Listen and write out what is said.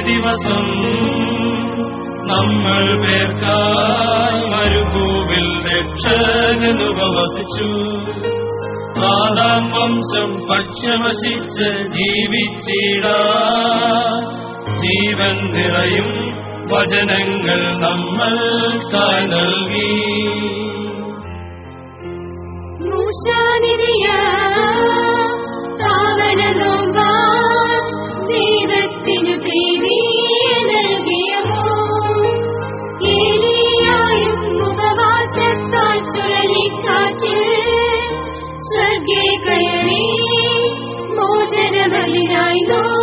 ദിവസം നമ്മൾ പേർക്കാൽ മരുഭൂവിൽ രക്ഷകനുപവസിച്ചു ആദാം വംശം ഭക്ഷ്യമശിച്ച് ജീവിച്ചിടാ. ജീവൻ നിറയും വചനങ്ങൾ നമ്മൾ നൽകി മൂശാനിധിയാ Manalinaino